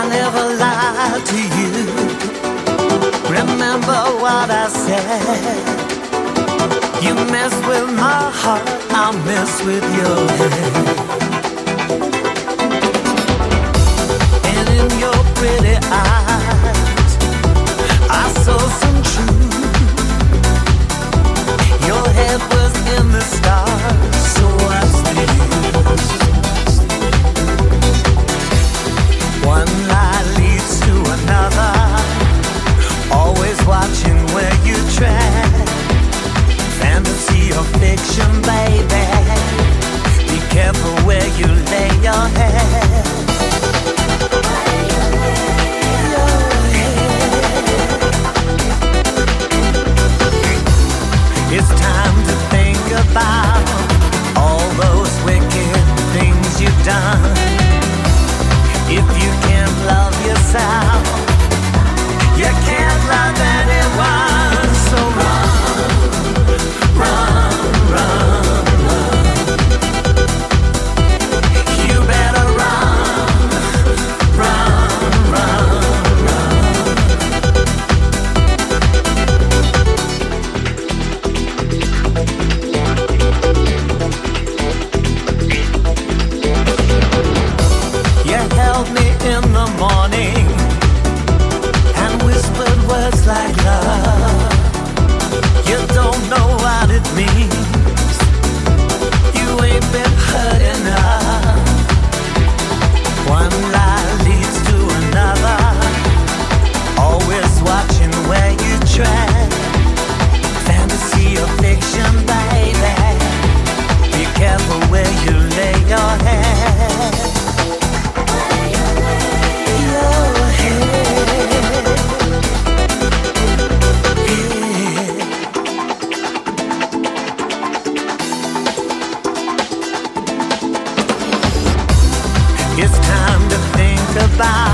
I never lied to you. Remember what I said. You mess with my heart, I mess with your head. called me in the morning and whispered words like love. about